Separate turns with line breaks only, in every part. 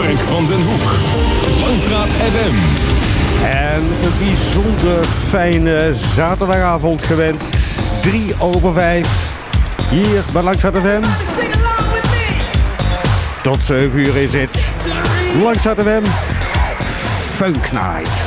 Mark van den Hoek. Langstraat FM.
En een bijzonder fijne zaterdagavond gewenst. 3 over 5. Hier bij Langstraat FM. Tot 7 uur is het. Langstraat FM. Funk Night.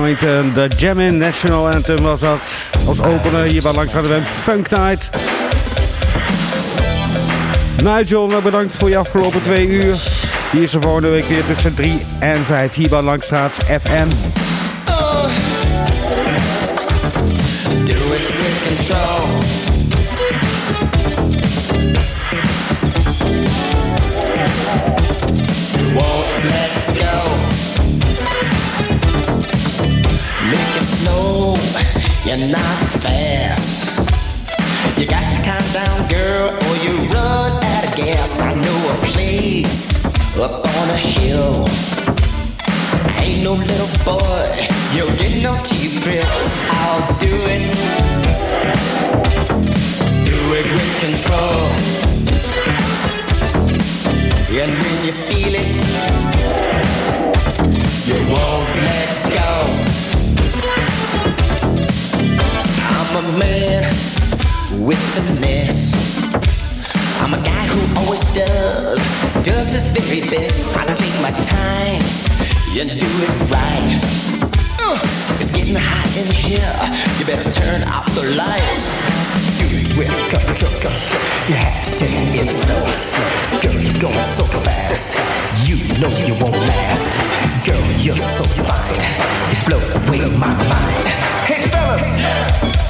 Ellington. De Jammin' National Anthem was dat. Als opener hier bij Langs de Funk Night. Nigel, nou bedankt voor je afgelopen twee uur. Hier is de volgende week weer tussen 3 en 5 hier bij Langstraat FM.
You're not fast. You got to calm down, girl, or you run out of gas. I know a place up on a hill. Ain't no little boy, you'll get no cheap thrill. I'll do it. Do it with control. And when you feel it, I'm a man with finesse. I'm a guy who always does, does his very best. I take my time and do it right. Uh, it's getting hot in here. You better turn off the lights. Do it with control, control. You have to take it slow, slow. Girl, you're going so fast. You know you won't last. Girl, you're so fine. You blow away my mind. Hey, fellas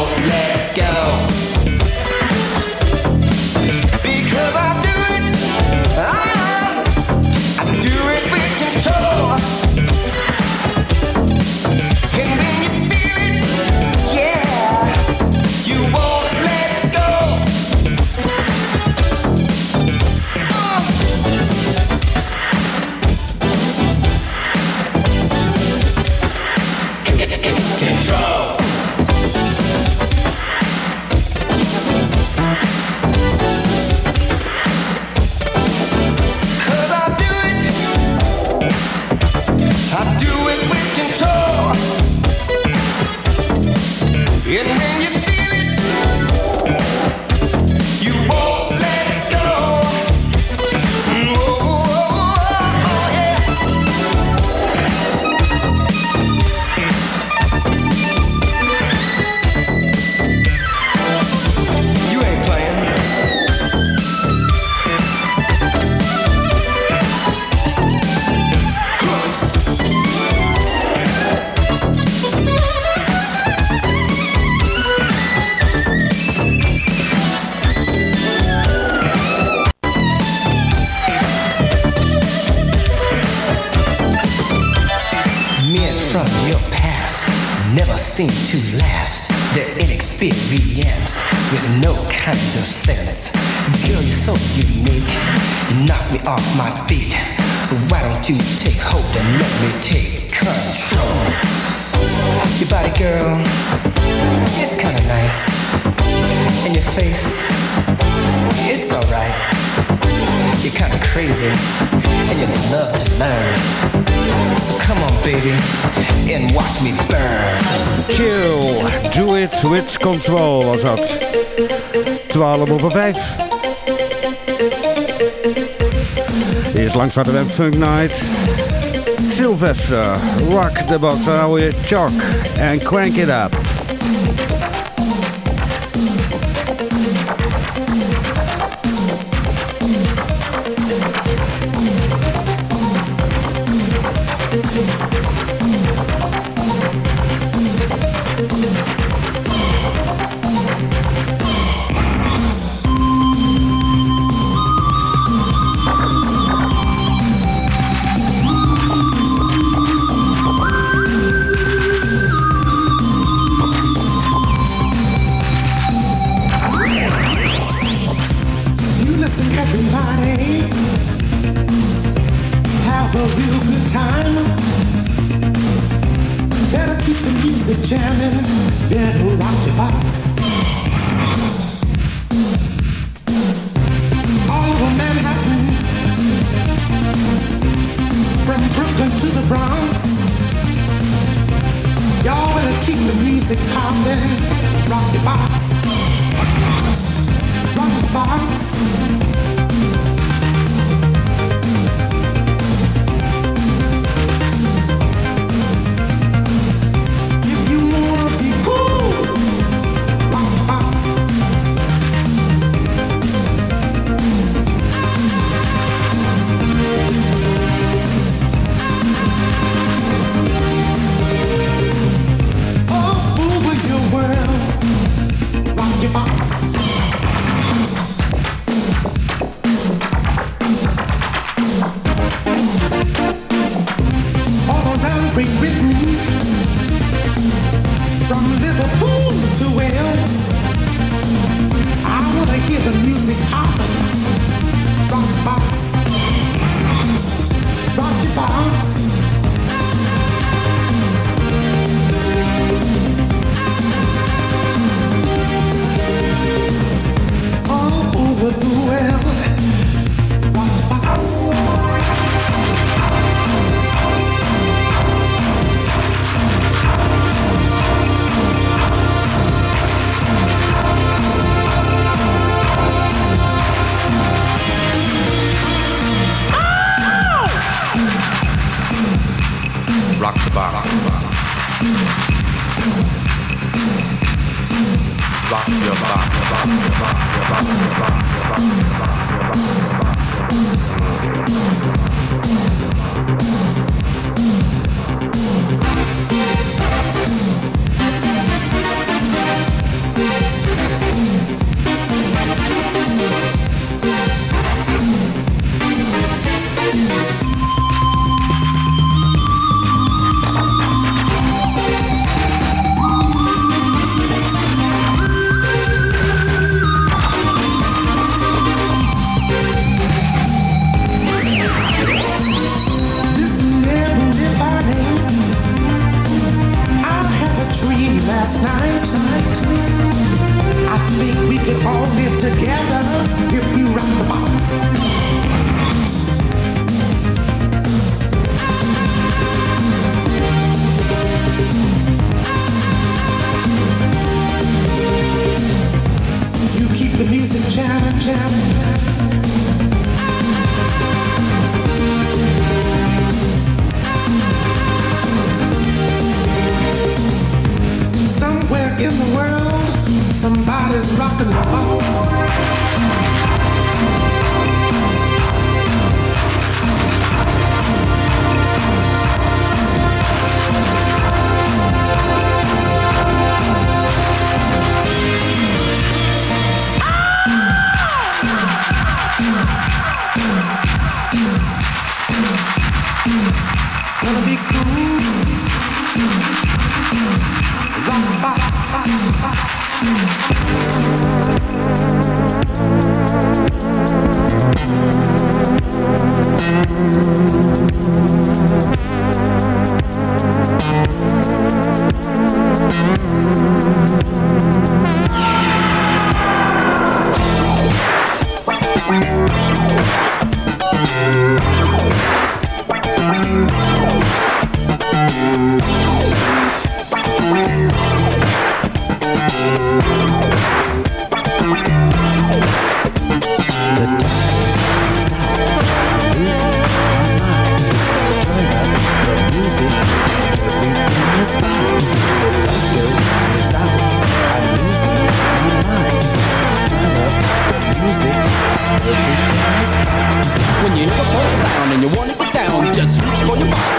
over 5. Eerst langs hadden Funk Night. Sylvester, Rock the Box, Chalk en Crank It Up.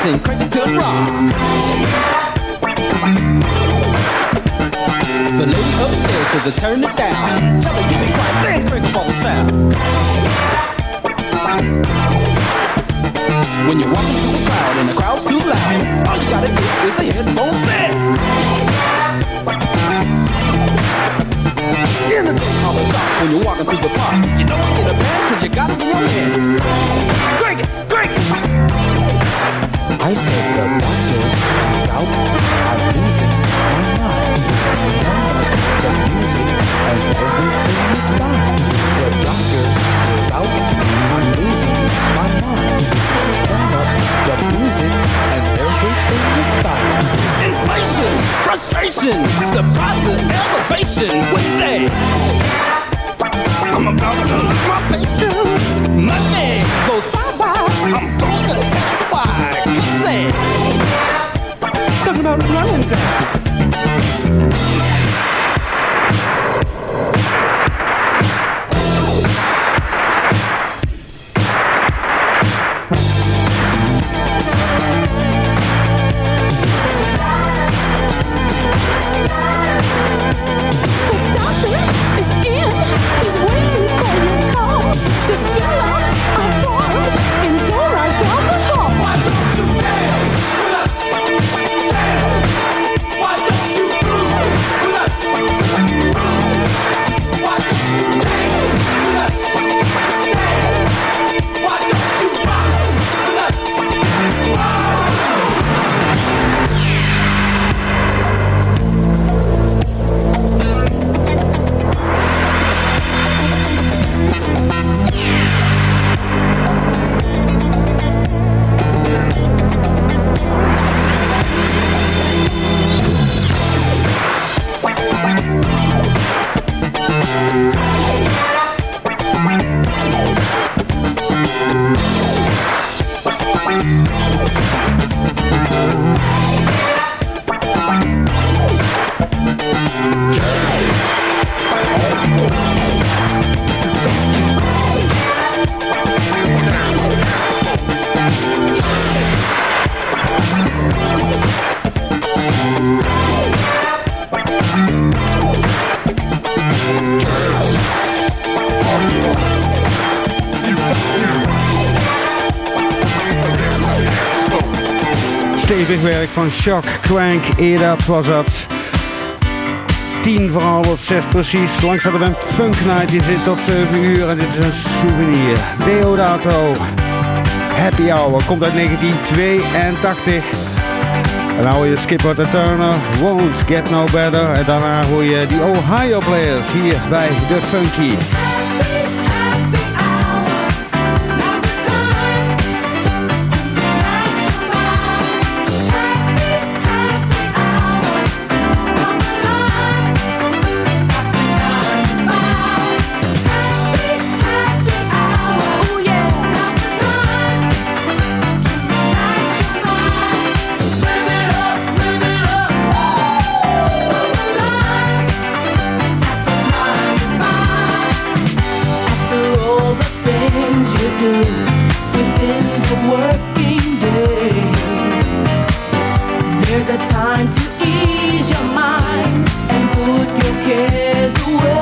sing crazy to the rock. The
lady upstairs says to turn it down. Tell her keep it quiet, then crank up all the sound. When you're walking through the crowd and the crowd's too loud, all you gotta do is a headphone set. In the thing all the dark when you're walking through the park, you don't get a band cause you got it in your hand. Drink it.
I said the doctor is out. I'm losing my mind.
Turn up the music and everything is
fine. The doctor is out. I'm losing my mind. Turn up the music and everything is fine.
Inflation, frustration, the process elevation. What they? I'm about to lose my patience. Money goes bye bye. I'm gonna tell you why. Talking about running dance.
Werk van Shock Crank. Eerder was dat 10 voor half 6 precies. Langs hadden we een Funk Night. Die zit tot 7 uur en dit is een souvenir. Deodato. Happy Hour komt uit 1982. En hoor je Skipper the Turner, Won't Get No Better. En daarna hoor je die Ohio Players hier bij The Funky.
within the working day. There's a time to ease your mind and put your cares away.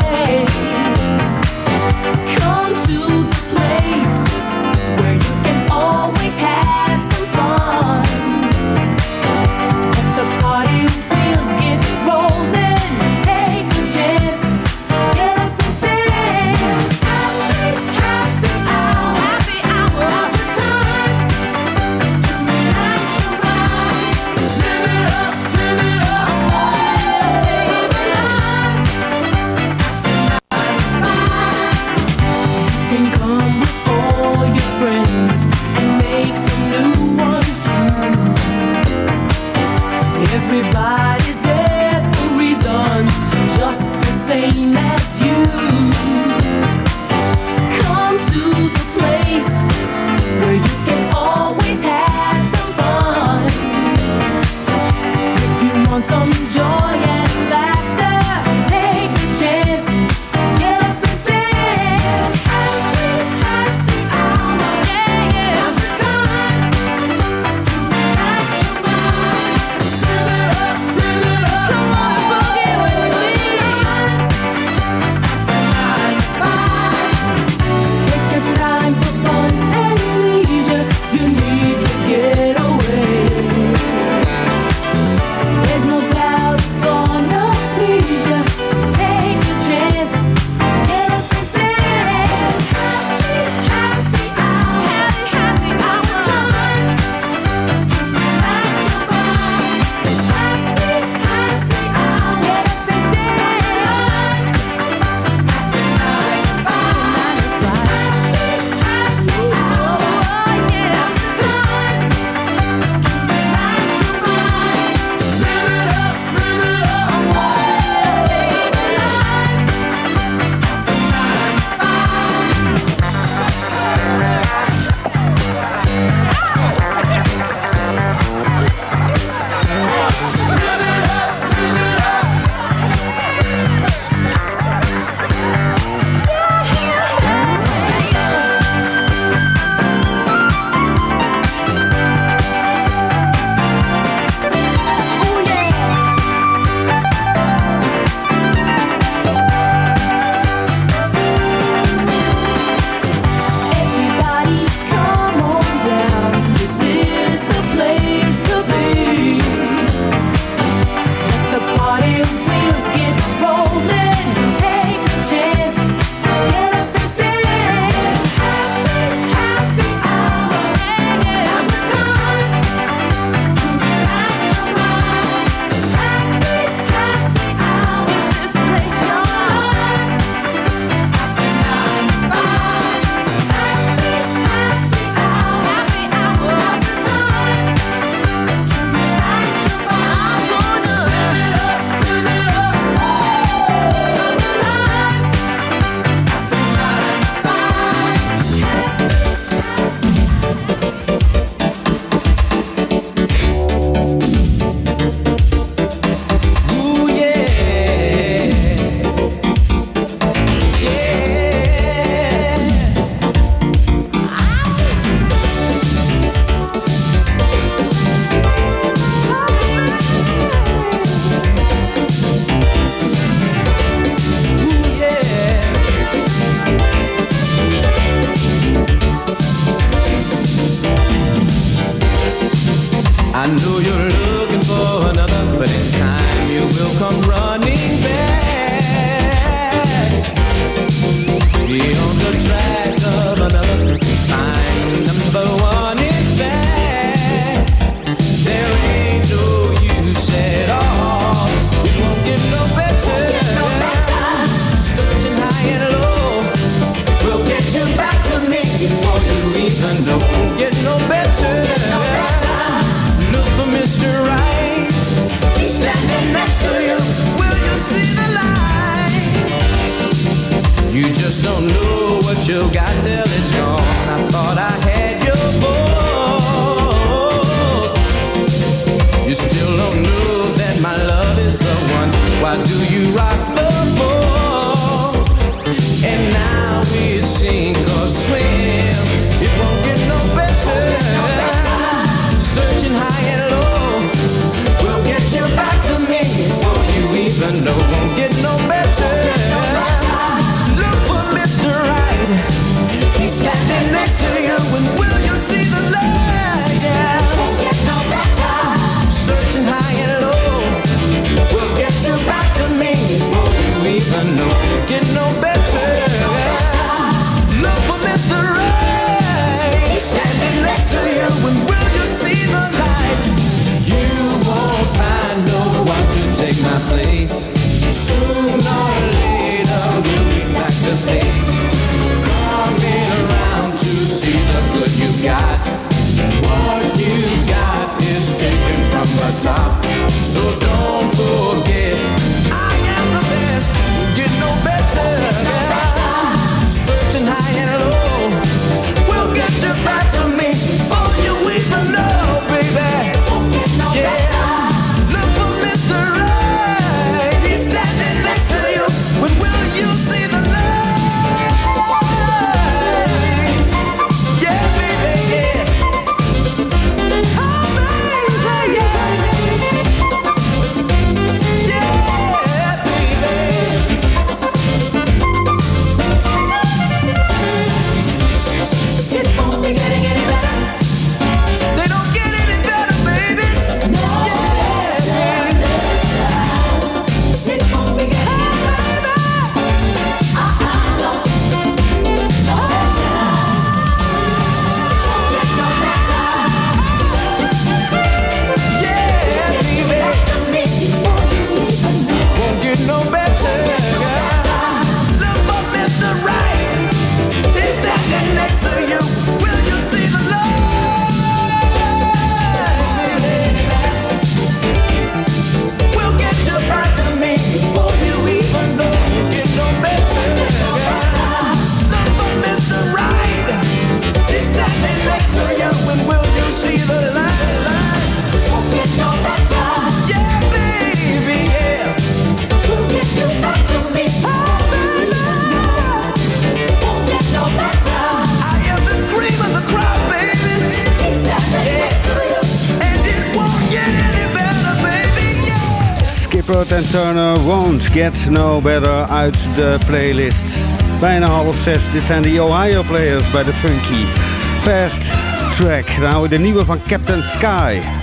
Ashbroad en Turner Won't Get No Better uit de playlist. Bijna half zes, dit zijn de Ohio Players bij de Funky. Fast Track, nou de nieuwe van Captain Sky.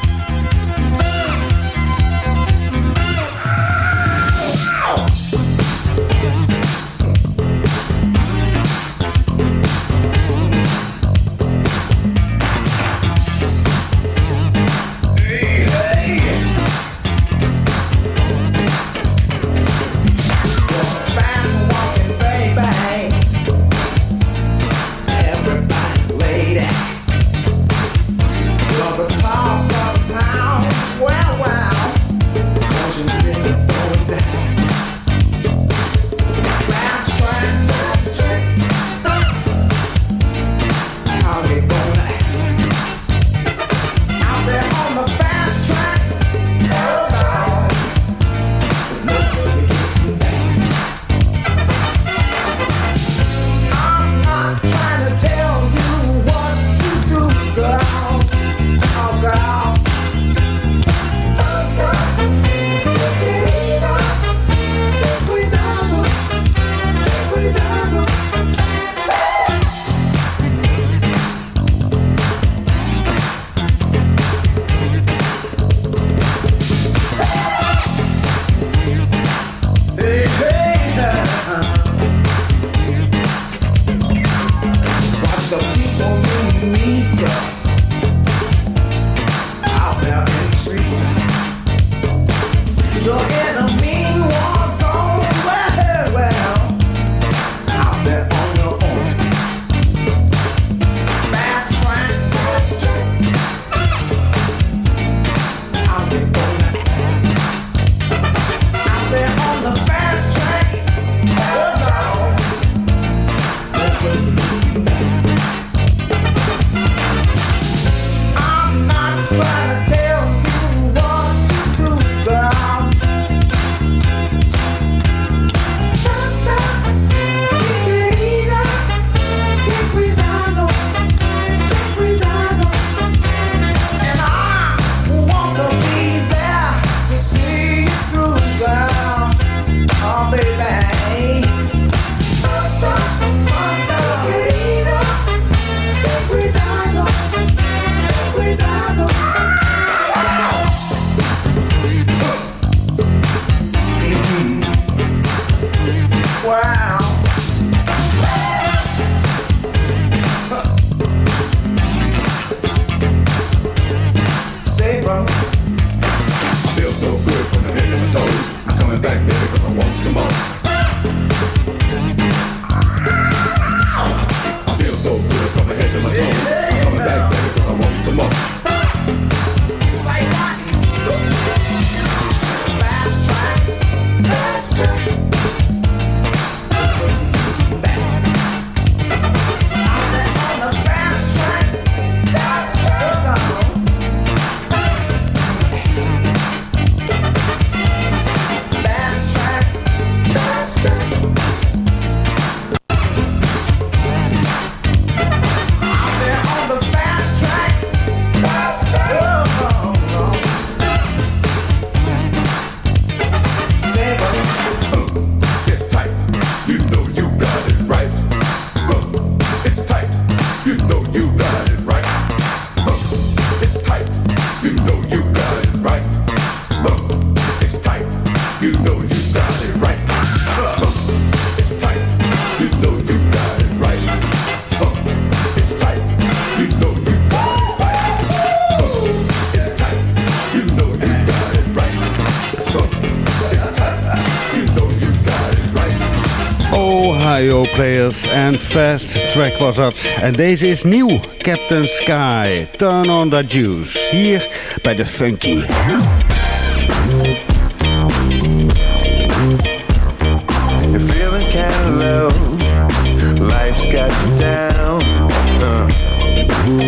Players and Fast Track was dat. En deze is nieuw, Captain Sky, Turn on the Juice. Hier bij de Funky.
Uh,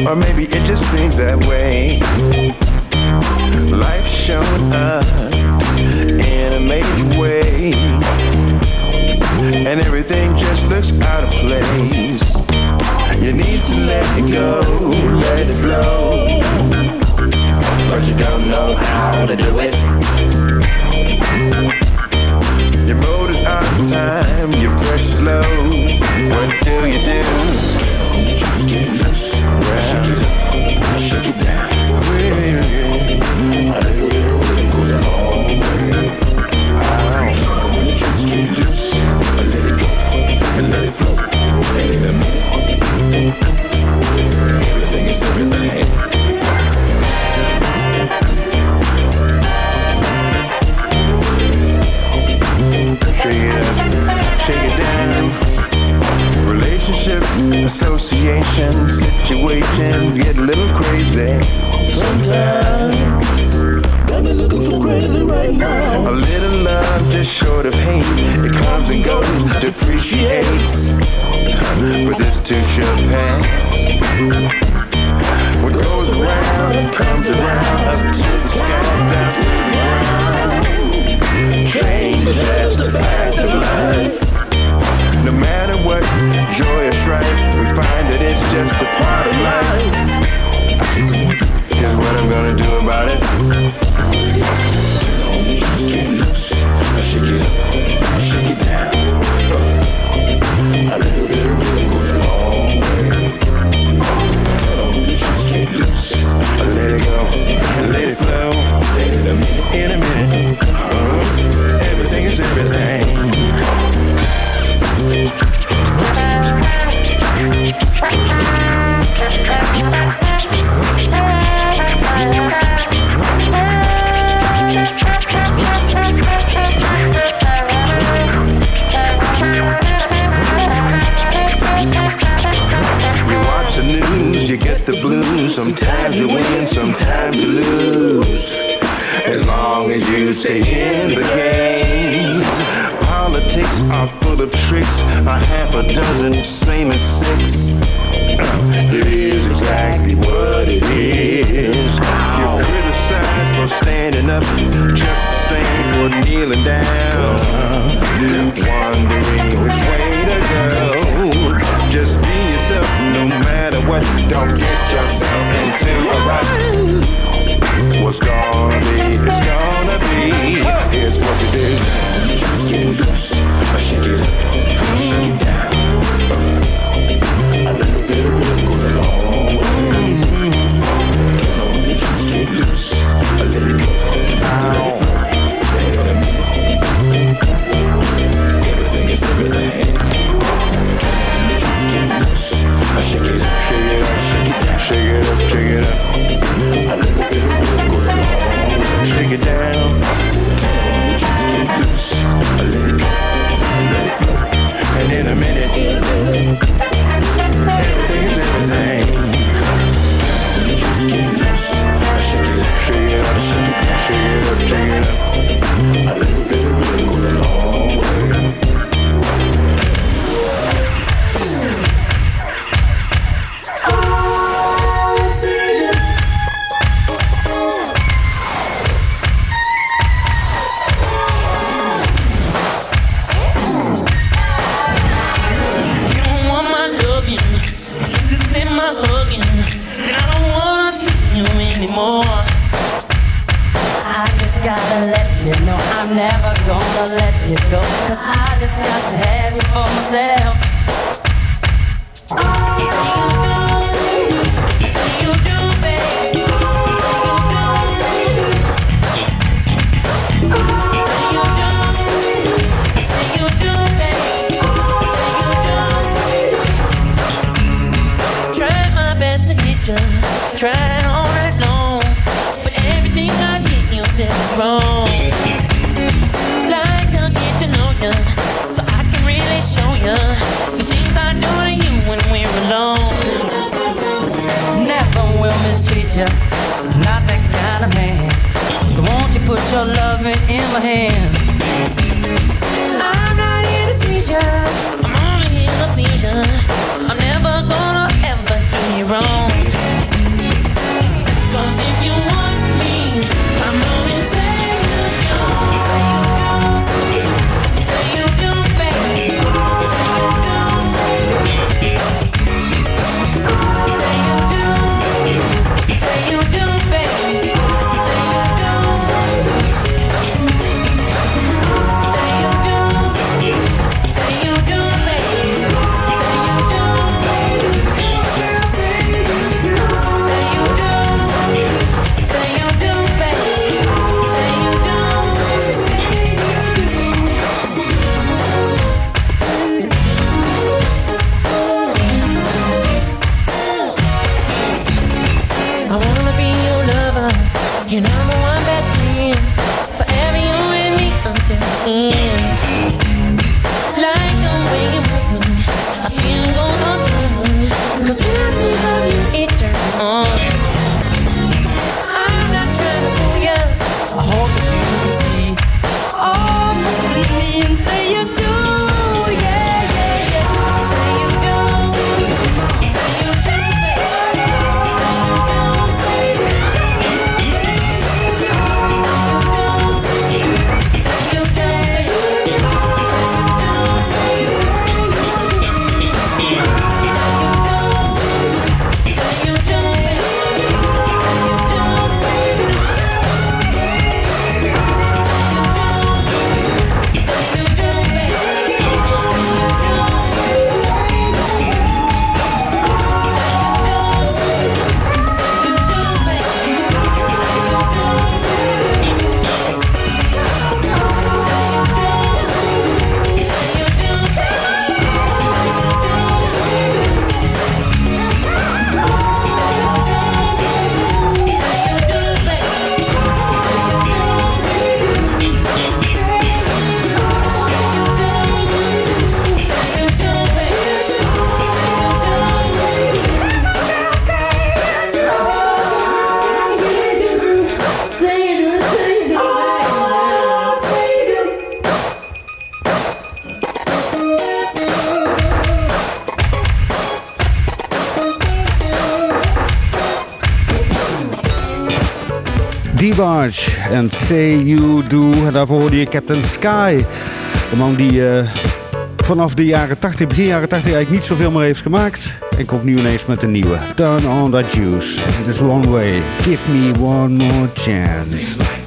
or maybe it just seems that way. Life's up in a major way. And everything just looks out of place. You need to let it go, let it flow. But you don't know how to do it. Your motor's out of time, your pressure's slow. What do you do? Well, shake it down. Association, situation get a little crazy. Sometimes. Got me looking for greater right now. A little love just short of hate. It comes and goes, depreciates. But this too shall pass. What goes around comes around up to the sky, down to the ground. Change is just a fact of life. No matter what joy or right we find that it's just a part of life here's what i'm gonna do about it Get loose, I shake it up, shake it down. A little bit of rhythm goes a long way. Get loose, I let it go, let it flow. In a minute, in a minute, everything is everything you get the blues Sometimes you win, sometimes you lose. As long as you stay in the game, politics are tricks, a half a
dozen, same as six. Uh, it is exactly what it is. Ow. You're criticized for standing
up, just the same or kneeling down. Wondering which way to go. Just be yourself, no matter
what. Don't get yourself into a rut. What's gonna be, it's gonna be. Here's what you do. Get loose, I shake
it up, it down. A little bit of
rhythm goes a long way. Loose, a little bit.
Yeah. En Say You Do. Daarvoor hoorde je Captain Sky. De man die eh, vanaf de jaren 80, begin jaren 80 eigenlijk niet zoveel meer heeft gemaakt. En komt nu ineens met een nieuwe. Turn on that juice. It is one way. Give me one more chance.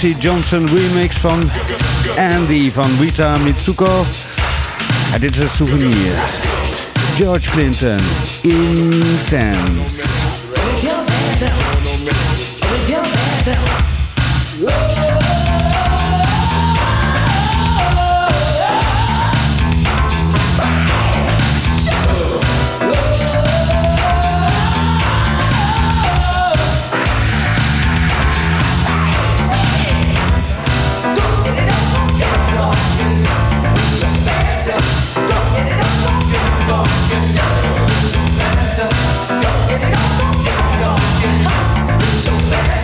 C. Johnson remix van Andy van Rita Mitsuko. En dit is een souvenir. George Clinton, Intense.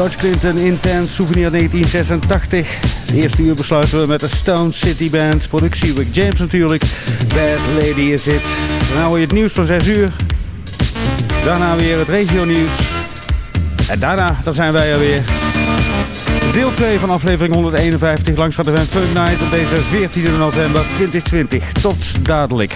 George Clinton, Intense, Souvenir 1986. Eerste uur besluiten we met de Stone City Band. Productie Rick James natuurlijk. Bad Lady is it. Daarna hoor je het nieuws van 6 uur. Daarna weer het regio nieuws. En daarna, dan zijn wij er weer. Deel 2 van aflevering 151 langs gaat de Funk Night op deze 14 november 2020. Tot dadelijk.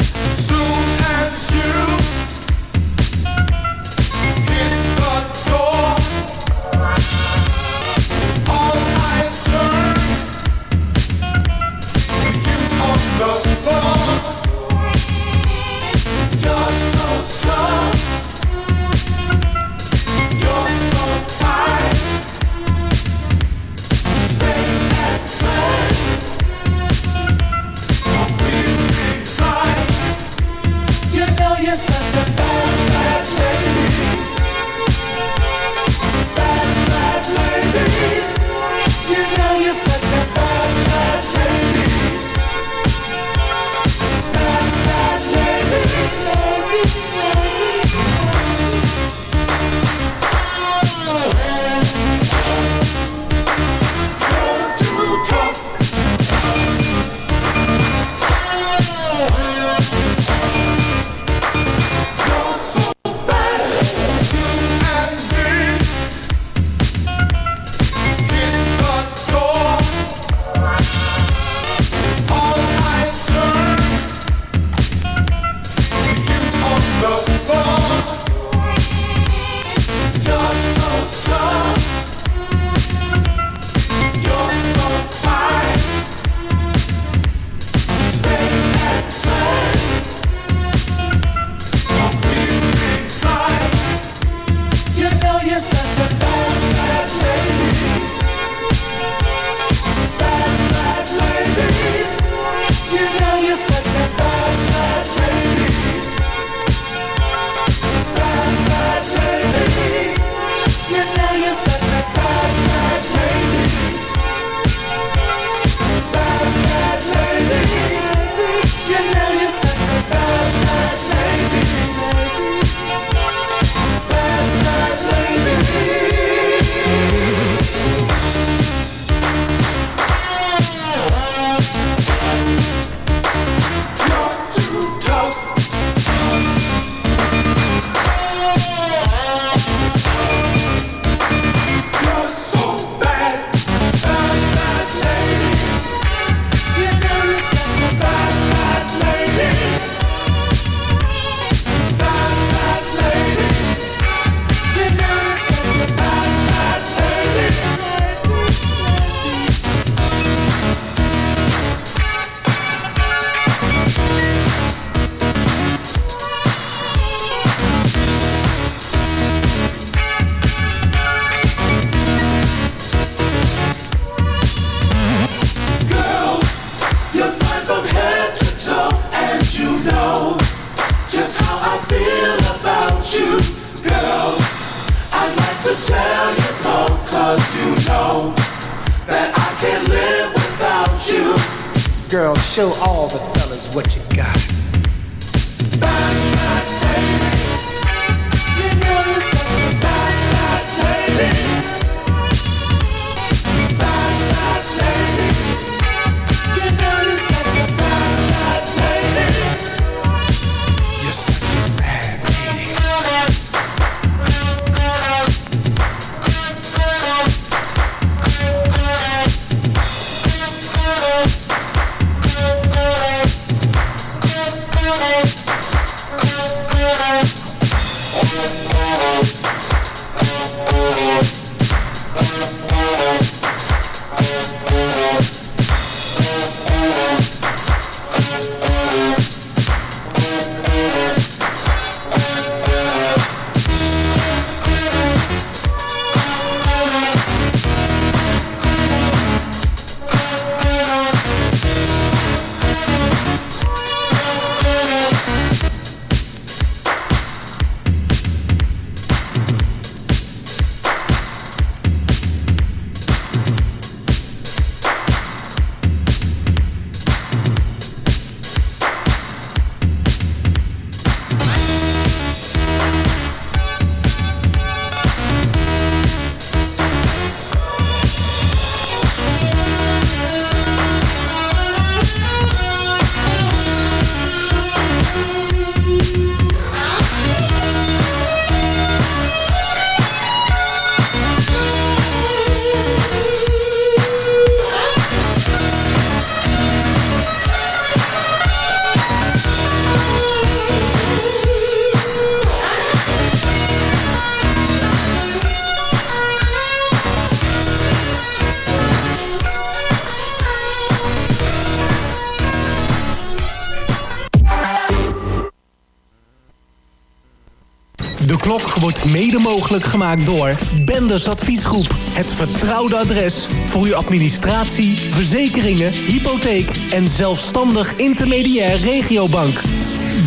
Wordt mede mogelijk gemaakt door Benders Adviesgroep. Het vertrouwde adres voor uw administratie, verzekeringen, hypotheek en zelfstandig intermediair regiobank.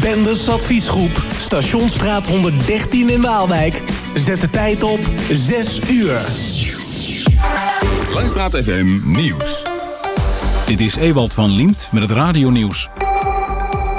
Benders Adviesgroep, Stationsstraat 113 in Waalwijk. Zet de tijd op 6 uur.
Langstraat FM Nieuws.
Dit is Ewald van Liemt met het radionieuws.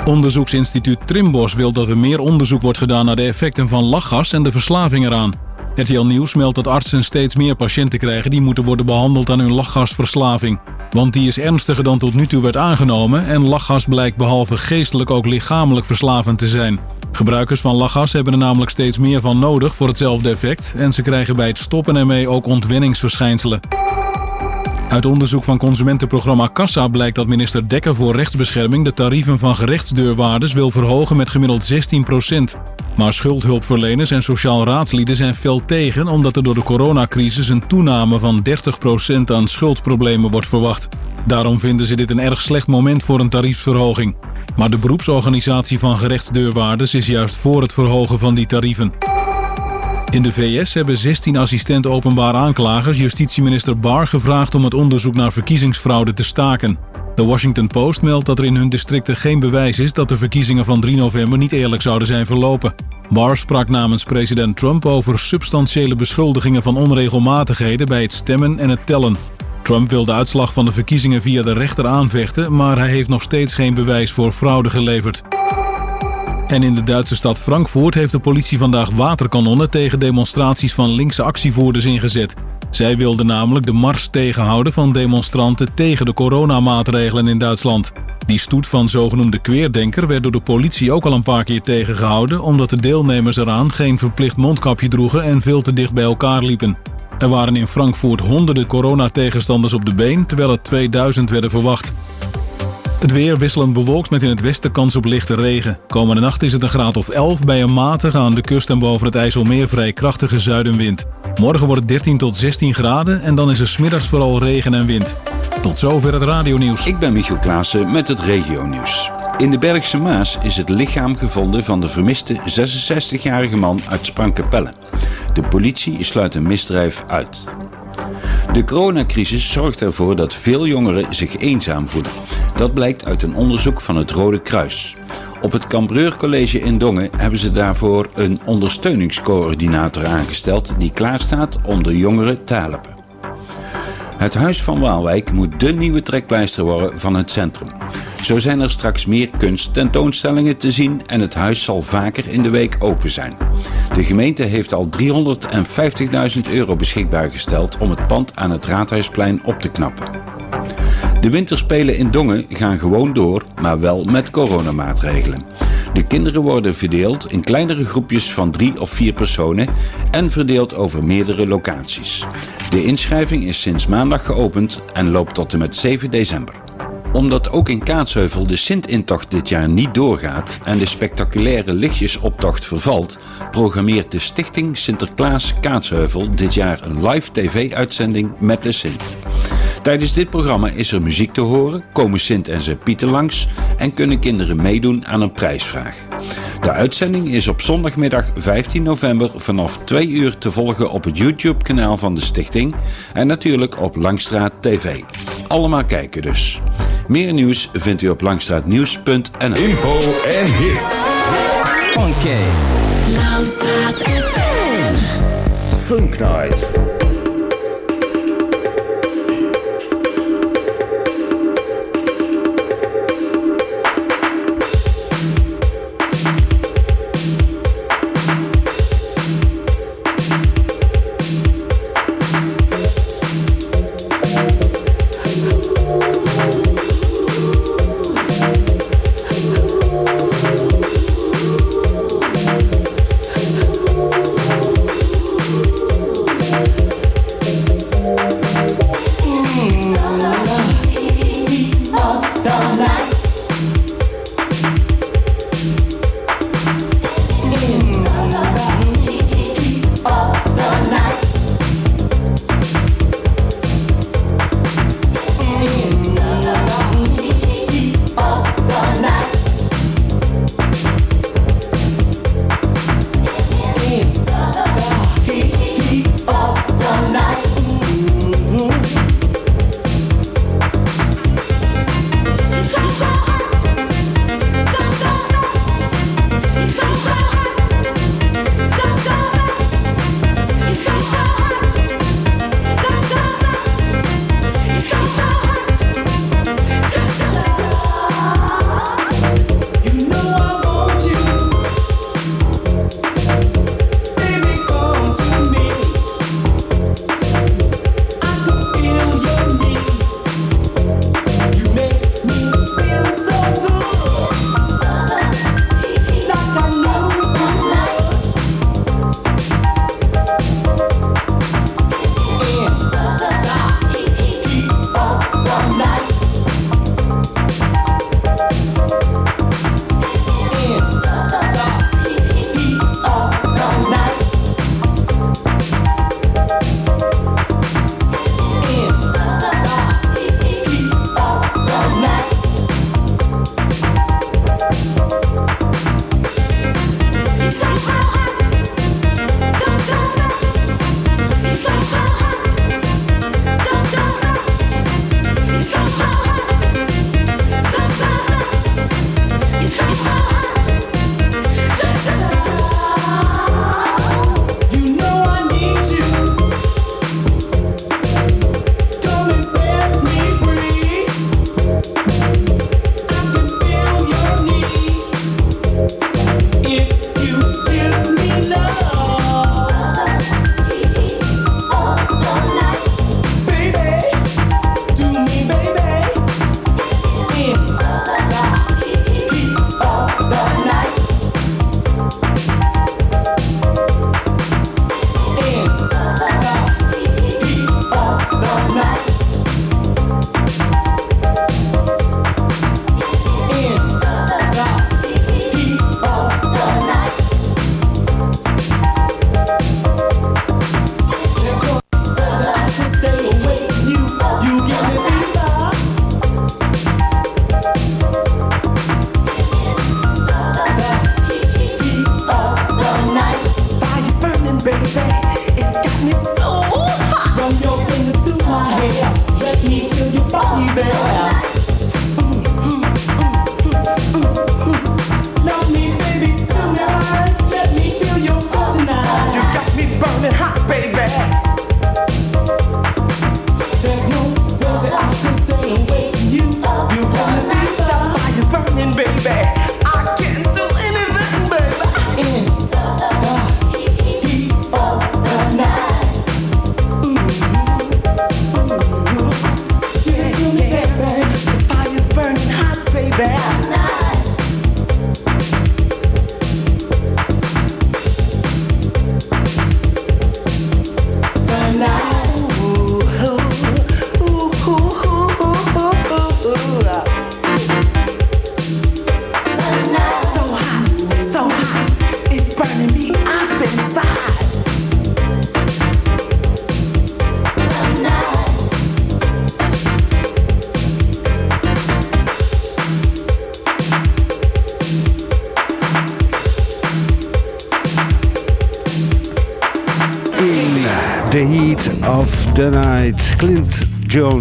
Onderzoeksinstituut Trimbos wil dat er meer onderzoek wordt gedaan naar de effecten van lachgas en de verslaving eraan. RTL Nieuws meldt dat artsen steeds meer patiënten krijgen die moeten worden behandeld aan hun lachgasverslaving. Want die is ernstiger dan tot nu toe werd aangenomen en lachgas blijkt behalve geestelijk ook lichamelijk verslavend te zijn. Gebruikers van lachgas hebben er namelijk steeds meer van nodig voor hetzelfde effect en ze krijgen bij het stoppen ermee ook ontwenningsverschijnselen. Uit onderzoek van consumentenprogramma Kassa blijkt dat minister Dekker voor rechtsbescherming de tarieven van gerechtsdeurwaarders wil verhogen met gemiddeld 16% Maar schuldhulpverleners en sociaal raadslieden zijn fel tegen omdat er door de coronacrisis een toename van 30% aan schuldproblemen wordt verwacht. Daarom vinden ze dit een erg slecht moment voor een tariefsverhoging. Maar de beroepsorganisatie van gerechtsdeurwaarders is juist voor het verhogen van die tarieven. In de VS hebben 16 assistent openbaar aanklagers justitieminister Barr gevraagd om het onderzoek naar verkiezingsfraude te staken. De Washington Post meldt dat er in hun districten geen bewijs is dat de verkiezingen van 3 november niet eerlijk zouden zijn verlopen. Barr sprak namens president Trump over substantiële beschuldigingen van onregelmatigheden bij het stemmen en het tellen. Trump wil de uitslag van de verkiezingen via de rechter aanvechten, maar hij heeft nog steeds geen bewijs voor fraude geleverd. En in de Duitse stad Frankfurt heeft de politie vandaag waterkanonnen tegen demonstraties van linkse actievoerders ingezet. Zij wilden namelijk de mars tegenhouden van demonstranten tegen de coronamaatregelen in Duitsland. Die stoet van zogenoemde queerdenker werd door de politie ook al een paar keer tegengehouden... omdat de deelnemers eraan geen verplicht mondkapje droegen en veel te dicht bij elkaar liepen. Er waren in Frankfurt honderden coronategenstanders op de been, terwijl er 2000 werden verwacht. Het weer wisselend bewolkt met in het westen kans op lichte regen. Komende nacht is het een graad of 11 bij een matige aan de kust en boven het IJsselmeer vrij krachtige zuidenwind. Morgen wordt het 13 tot 16 graden en dan is er smiddags vooral regen en wind. Tot zover het radionieuws.
Ik ben Michiel Klaassen met het regionieuws. In de Bergse Maas is het lichaam gevonden van de vermiste 66-jarige man uit Sprankepelle. De politie sluit een misdrijf uit. De coronacrisis zorgt ervoor dat veel jongeren zich eenzaam voelen. Dat blijkt uit een onderzoek van het Rode Kruis. Op het Cambreur College in Dongen hebben ze daarvoor een ondersteuningscoördinator aangesteld die klaarstaat om de jongeren te helpen. Het Huis van Waalwijk moet de nieuwe trekpleister worden van het centrum. Zo zijn er straks meer kunsttentoonstellingen te zien en het huis zal vaker in de week open zijn. De gemeente heeft al 350.000 euro beschikbaar gesteld om het pand aan het Raadhuisplein op te knappen. De winterspelen in Dongen gaan gewoon door, maar wel met coronamaatregelen. De kinderen worden verdeeld in kleinere groepjes van drie of vier personen en verdeeld over meerdere locaties. De inschrijving is sinds maandag geopend en loopt tot en met 7 december omdat ook in Kaatsheuvel de Sint-intocht dit jaar niet doorgaat en de spectaculaire lichtjesoptocht vervalt, programmeert de Stichting Sinterklaas Kaatsheuvel dit jaar een live tv-uitzending met de Sint. Tijdens dit programma is er muziek te horen, komen Sint en zijn Pieten langs en kunnen kinderen meedoen aan een prijsvraag. De uitzending is op zondagmiddag 15 november vanaf 2 uur te volgen op het YouTube-kanaal van de stichting en natuurlijk op Langstraat TV. Allemaal kijken dus. Meer nieuws vindt u op langstraatnieuws.nl.
Info en hits.
Oké.
Langstraat FM.
Funk Night.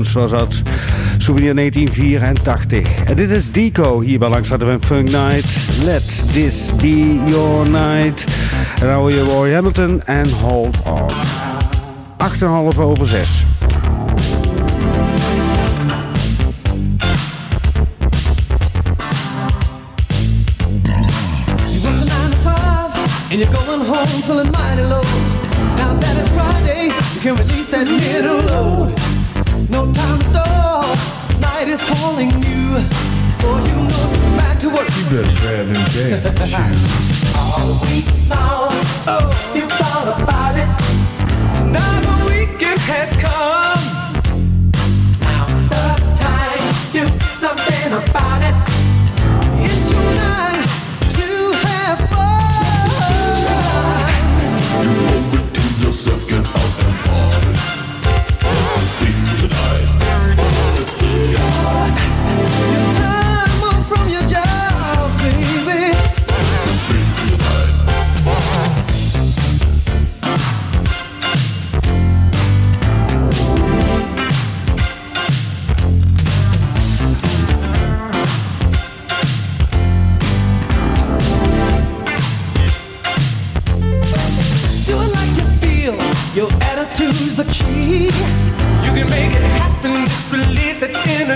zoals dat. Souvenir 1984. En dit is Deco. Hier bij Langs hadden we een Funk Night. Let this be your night. En nou dan je Roy Hamilton en Hold On. 8,5 over 6.
feeling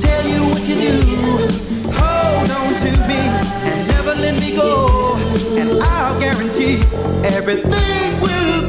tell you what you do. Hold on to me and never let me go. And I'll guarantee everything will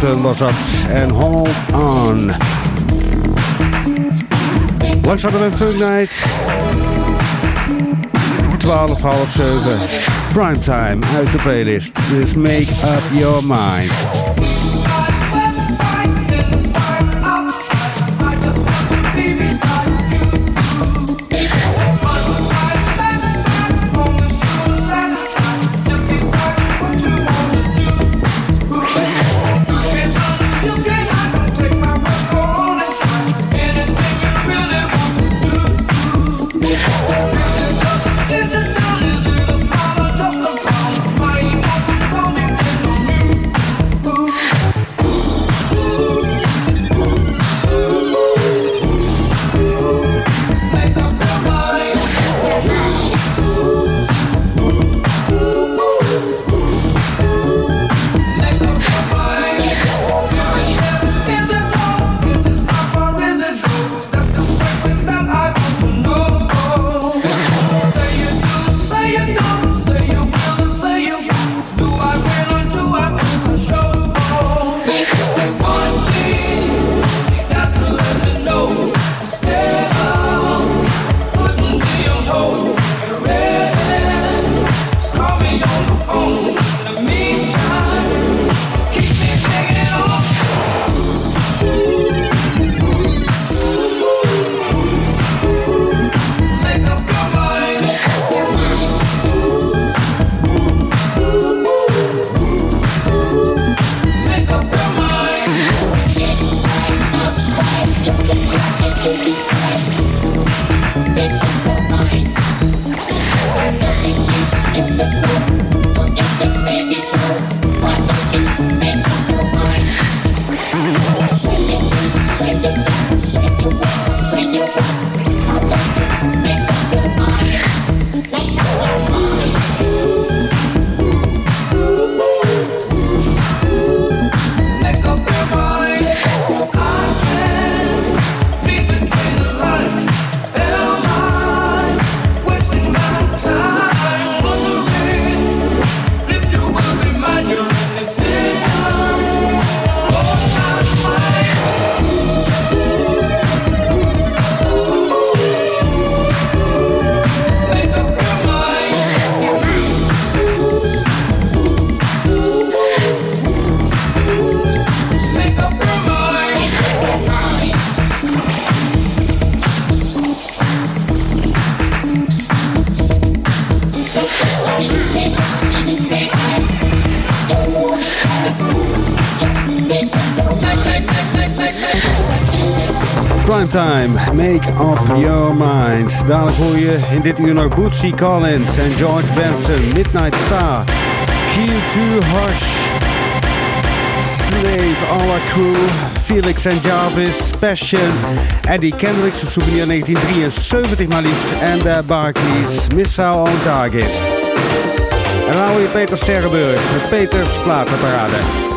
Washington was dat. En Hold On. Langs hadden we een Fun Night. 12, half 7. Primetime uit de playlist. Dus make up your mind.
Summertime, Make Up Your Mind. Dadelijk hoor je in dit uur nog Bootsy Collins en George Benson, Midnight Star, Q2 Hush, Slave, Our Crew, Felix en Jarvis, Passion, Eddie Kendricks, Souvenir 1973 maar liefst, en de Barclays, Missile on Target. En dan hoor je Peter Sterrenburg, met Peters Platenparade.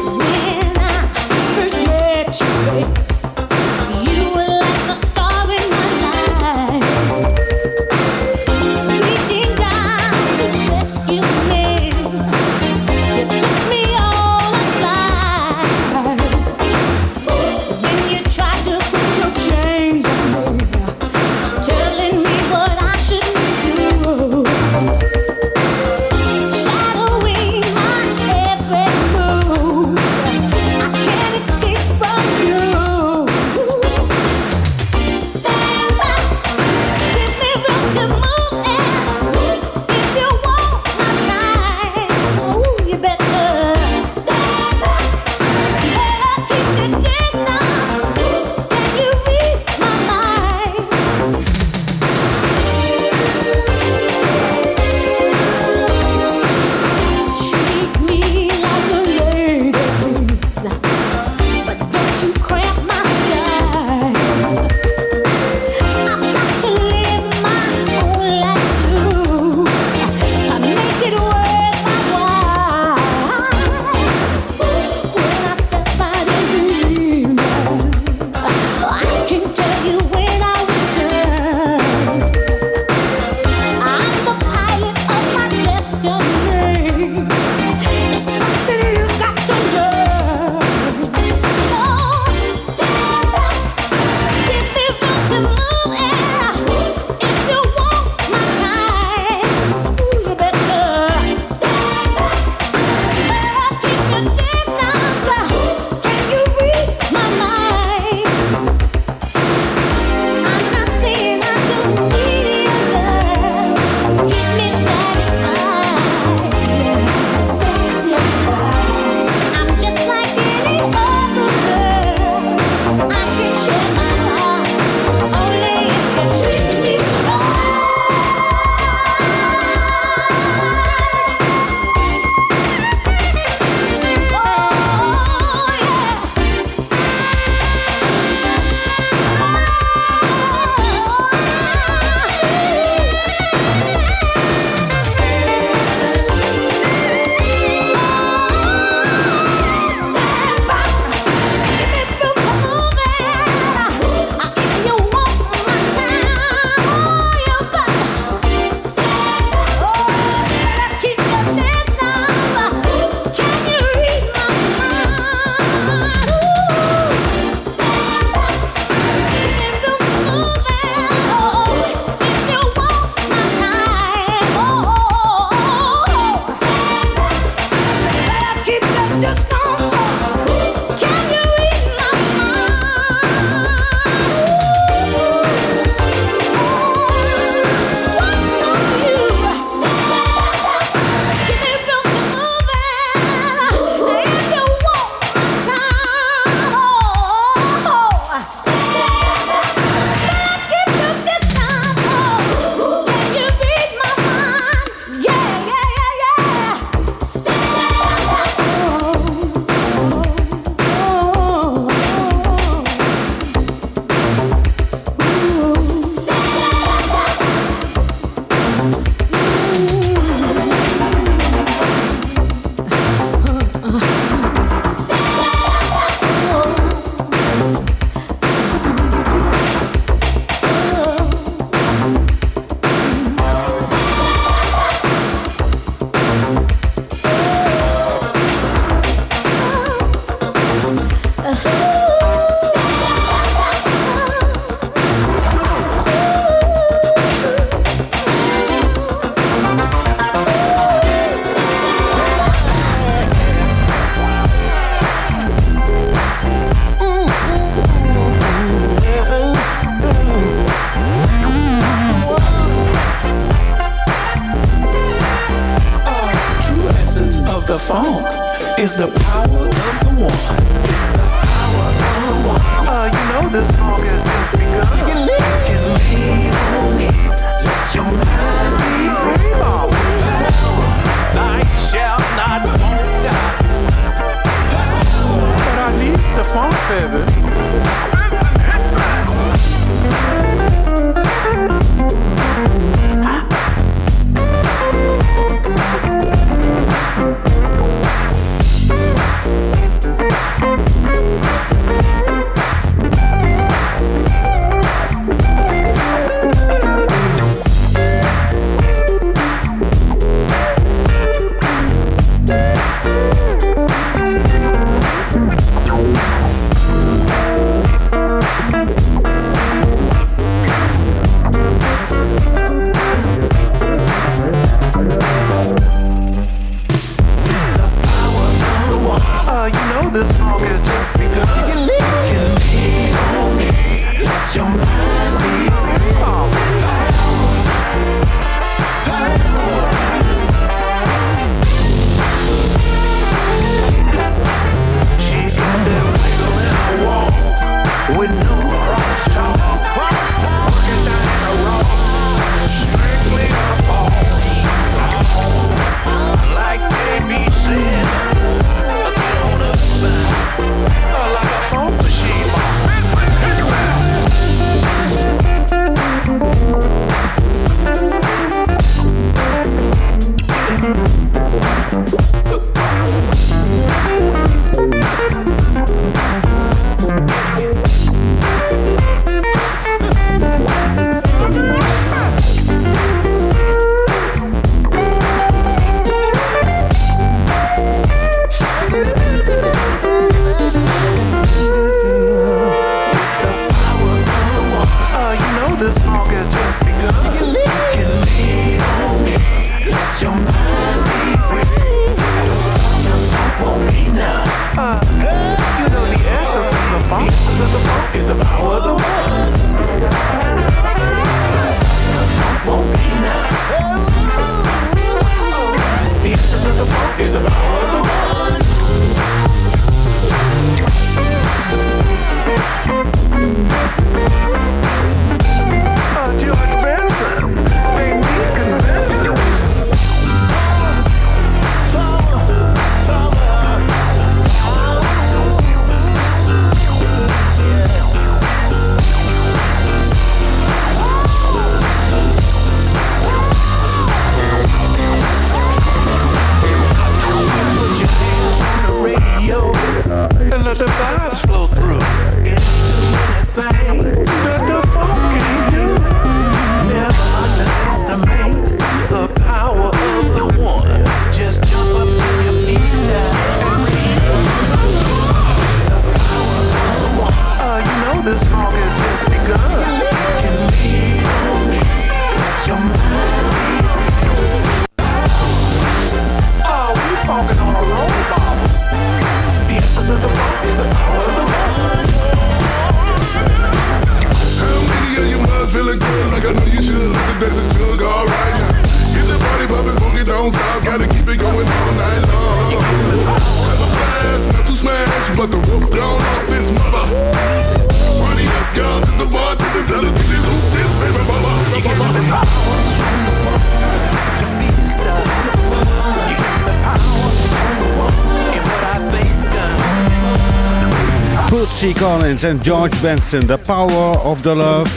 Collins en George Benson. The Power of the Love.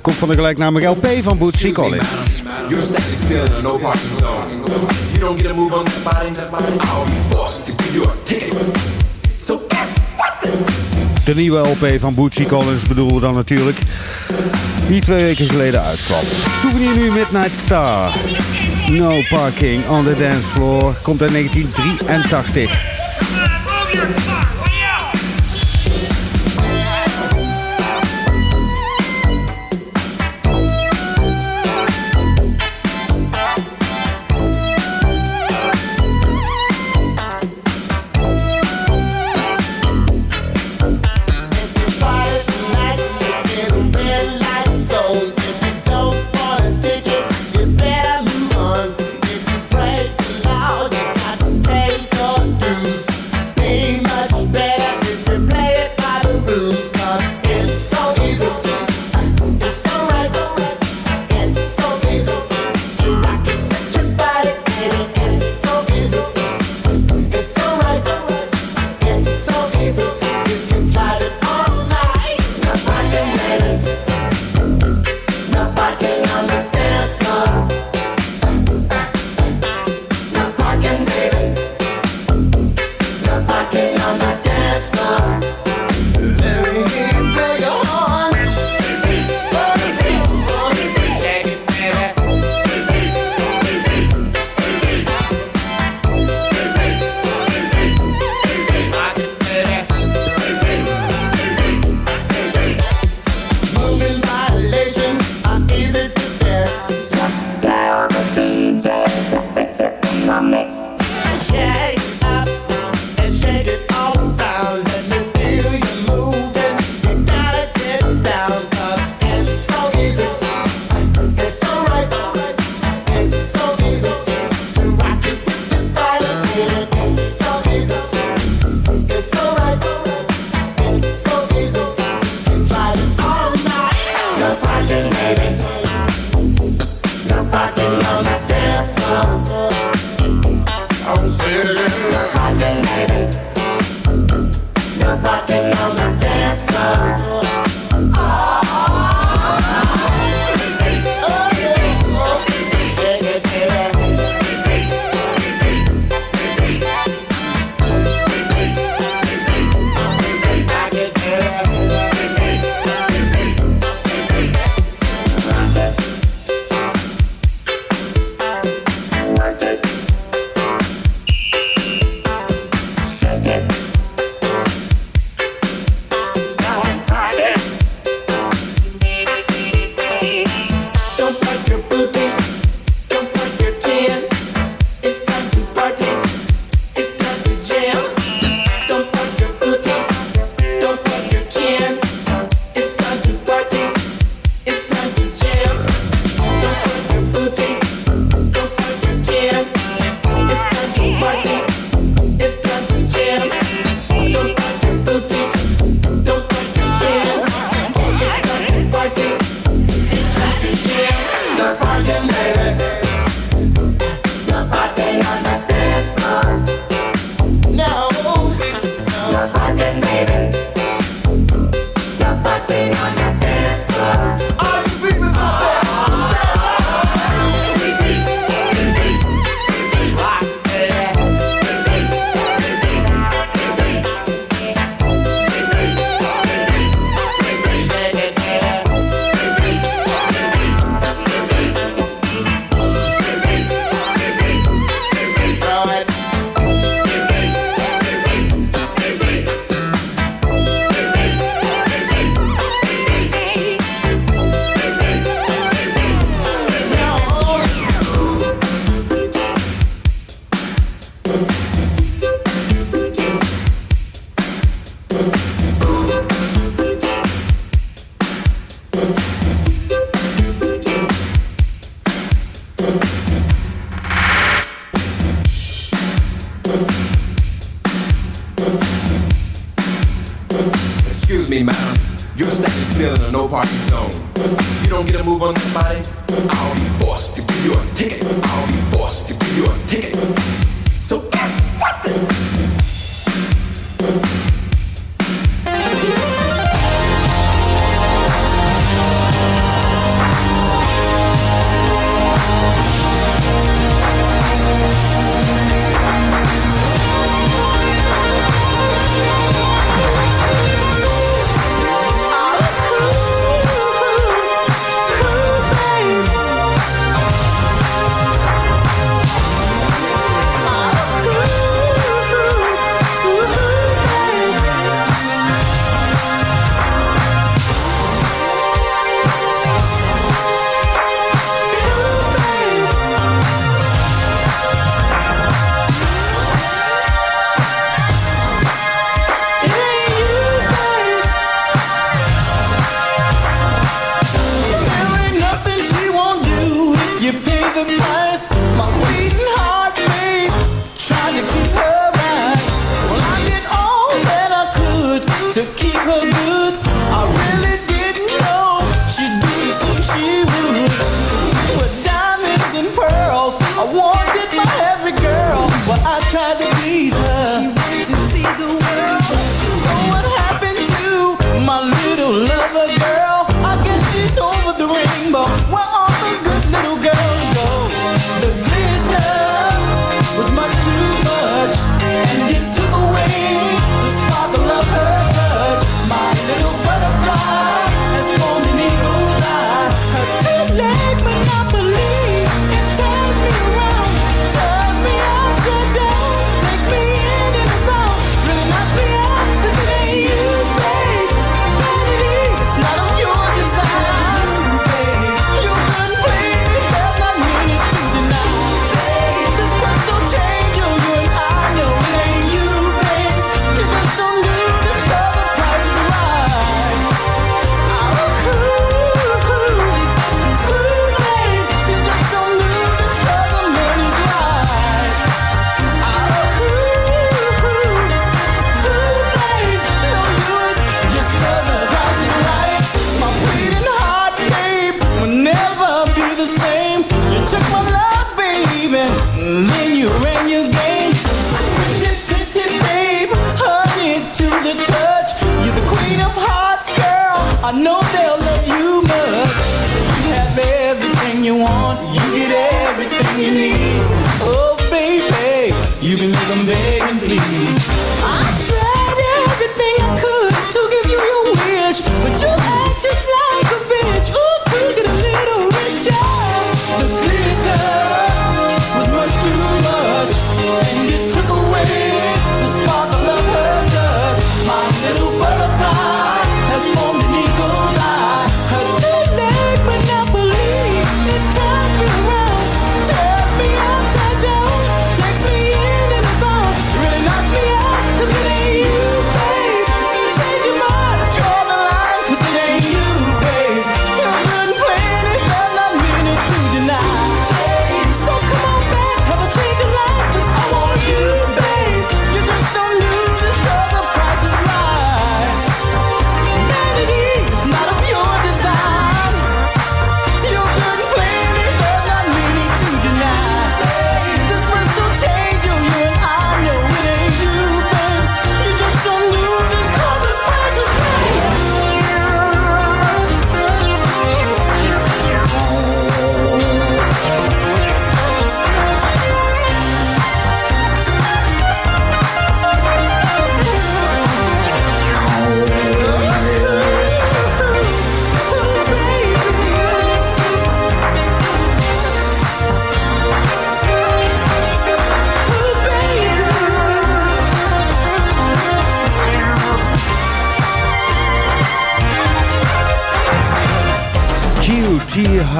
Komt van de gelijknamige LP van Bootsy Collins.
Still in a no parking zone. You don't get move on. I'll be forced to ticket.
De nieuwe LP van Bootsy Collins bedoelen we dan natuurlijk. Die twee weken geleden uitkwam. Souvenir nu Midnight Star. No parking on the dance floor. Komt uit 1983.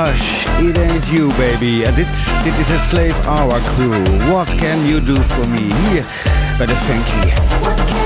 Hush, It Ain't You Baby. and it—it is a Slave Hour Crew. What can you do for me? Hier bij de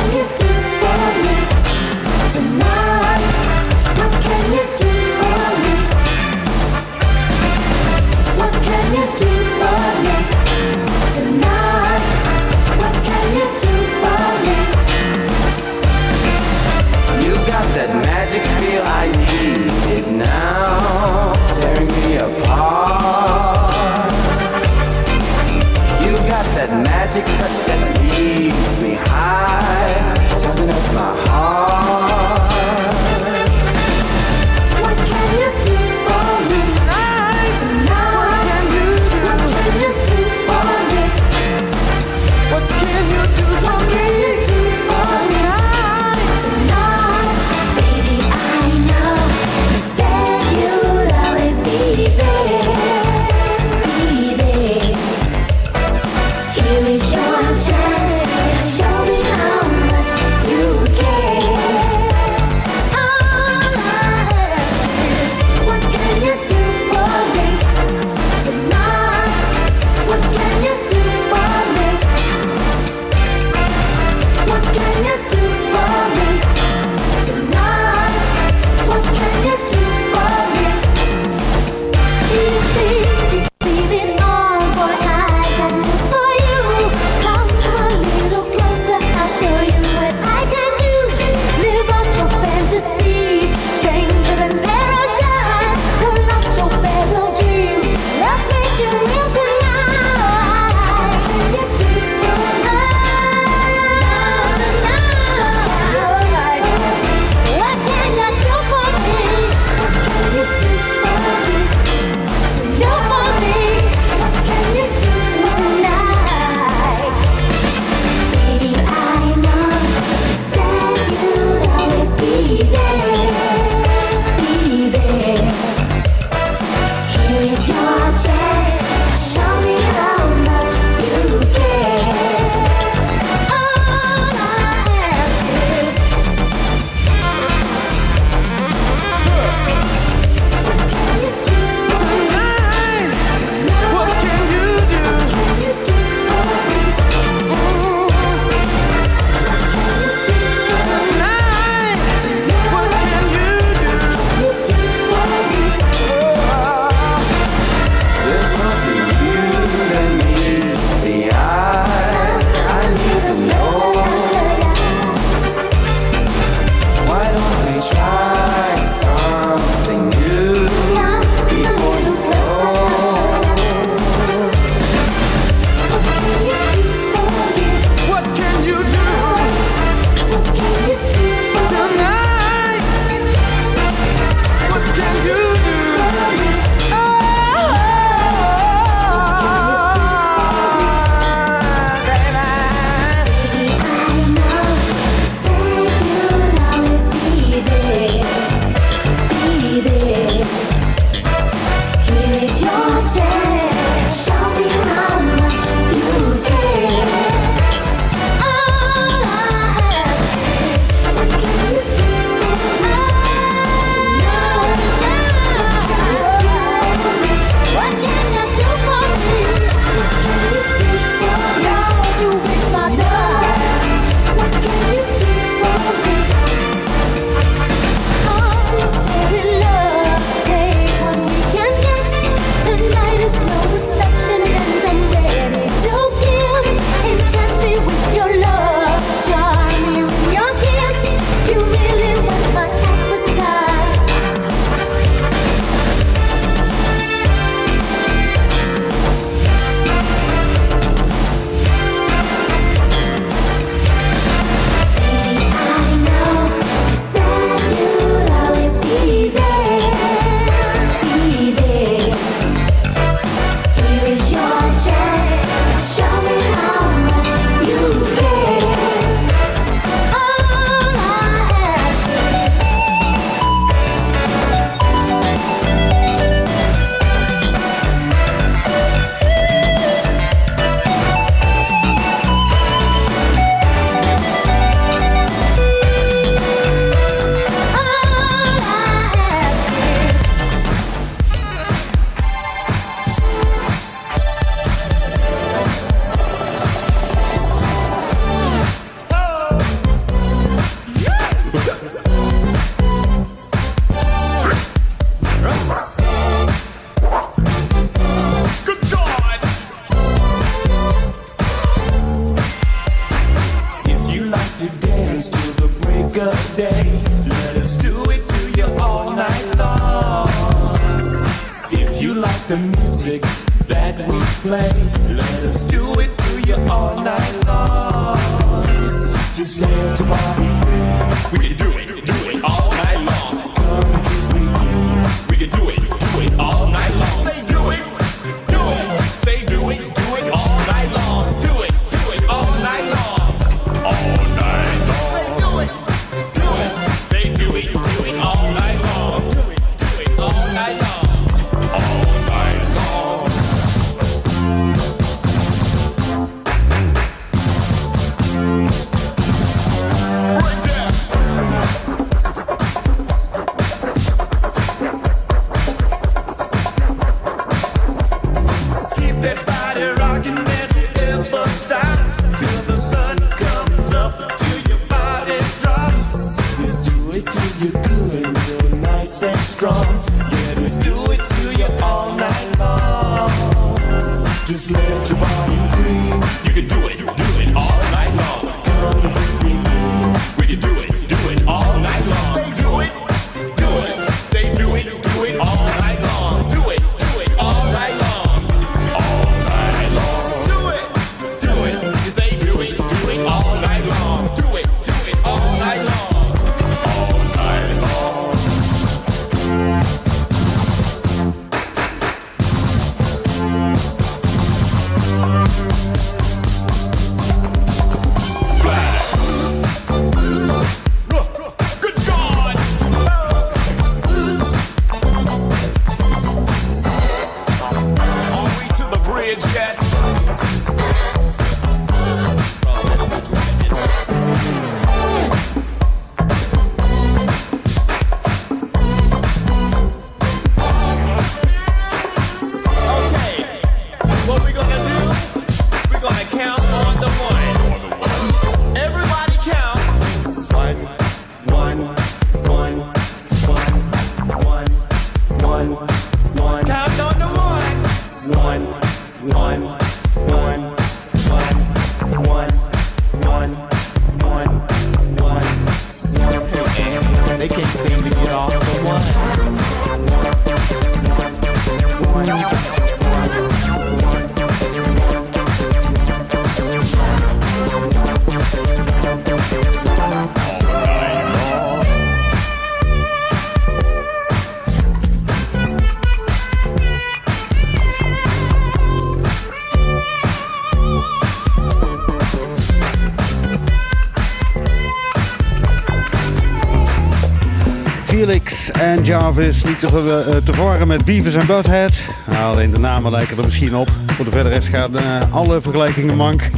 vanaf is. Niet te, uh, met Beavers en Butthead. Nou, alleen de namen lijken er misschien op. Voor de verder rest gaan eh, alle vergelijkingen mank.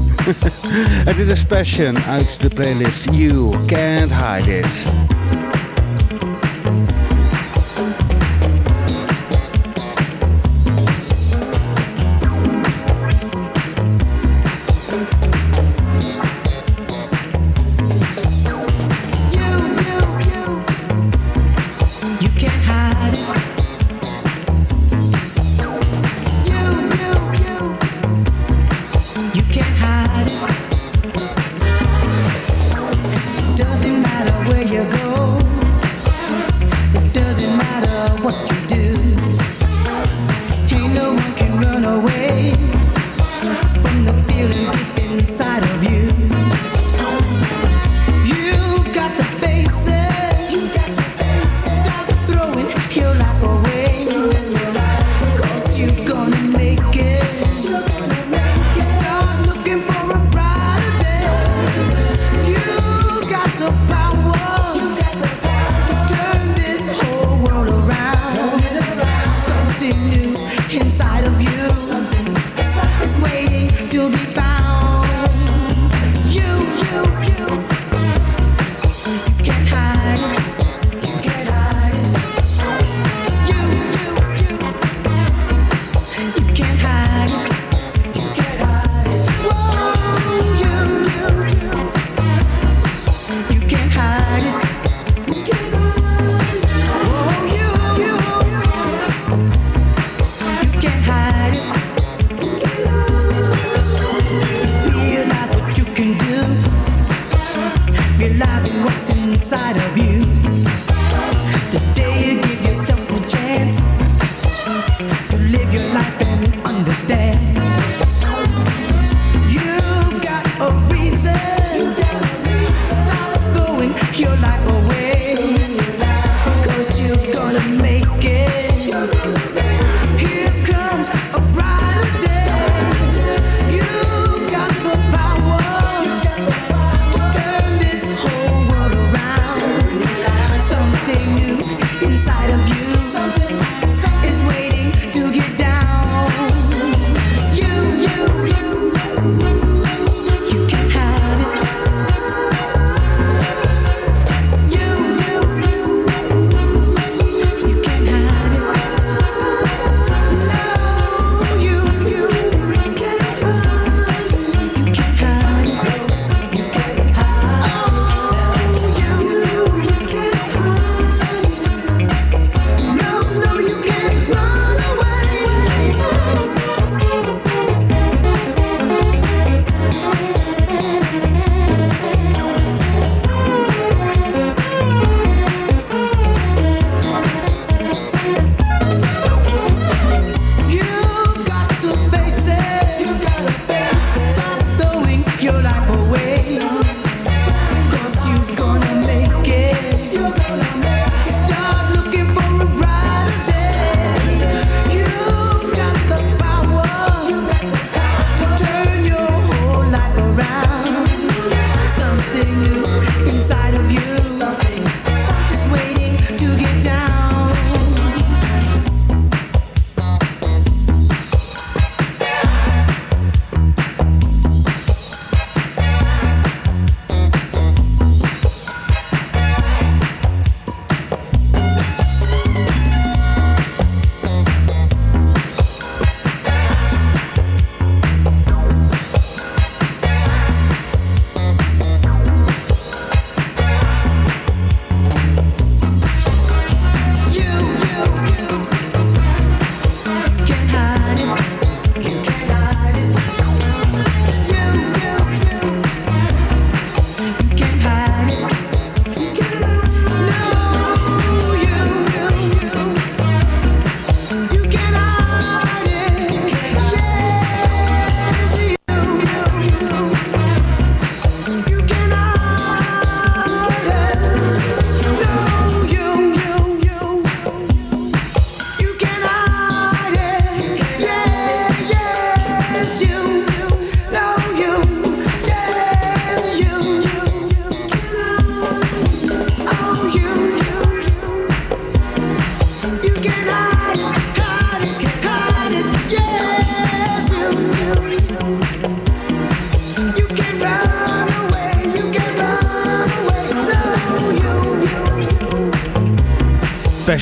en dit is Passion uit de playlist You Can't Hide It.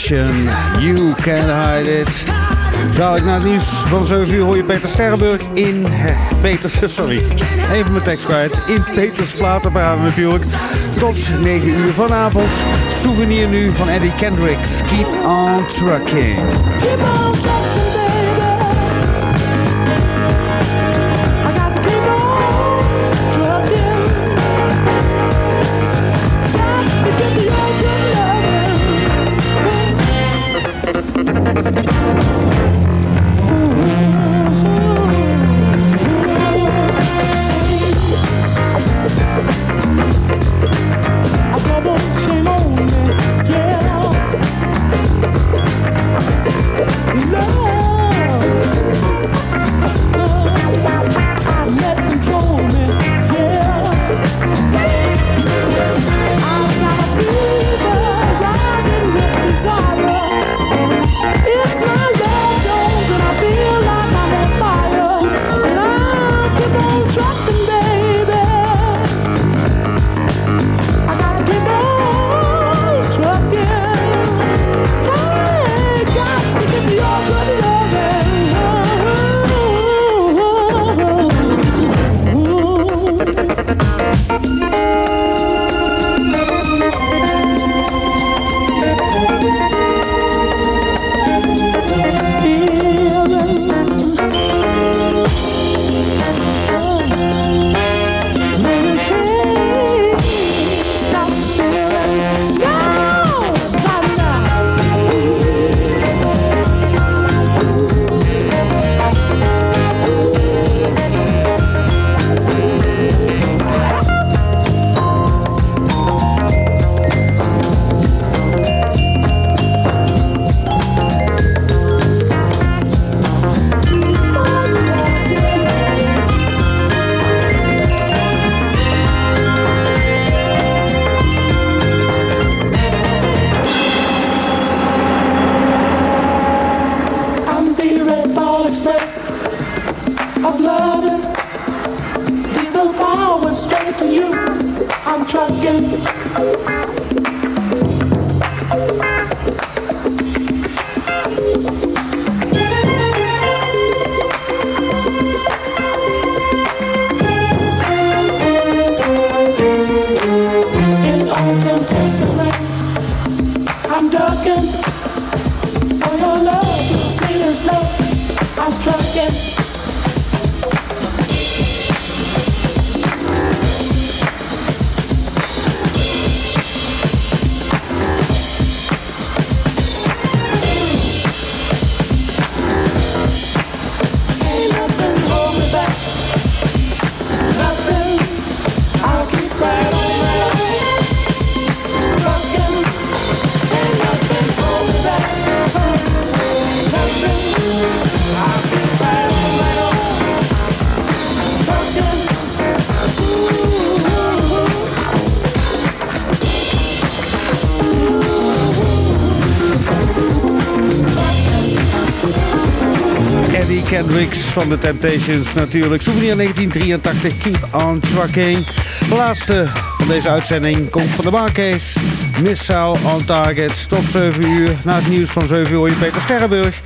You Can't Hide It.
Dadelijk na het nieuws van 7 uur hoor je Peter Sterrenburg in... Eh, Peter, sorry, even mijn tekst kwijt. In Peters Platenbaan natuurlijk. Tot 9 uur vanavond. Souvenir nu van Eddie Kendricks. Keep on trucking. van de Temptations natuurlijk. Souvenir 1983, Keep on Trucking. De laatste van deze uitzending komt van de Barcase. Missou on Target tot 7 uur. Na het nieuws van 7 uur in je Peter Sterrenburg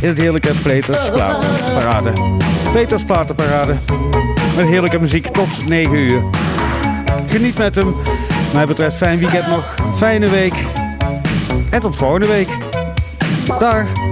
in het heerlijke Peters Platenparade. Peters Platenparade met heerlijke muziek tot 9 uur. Geniet met hem. Mij betreft fijn weekend nog, fijne week en tot volgende week. Dag!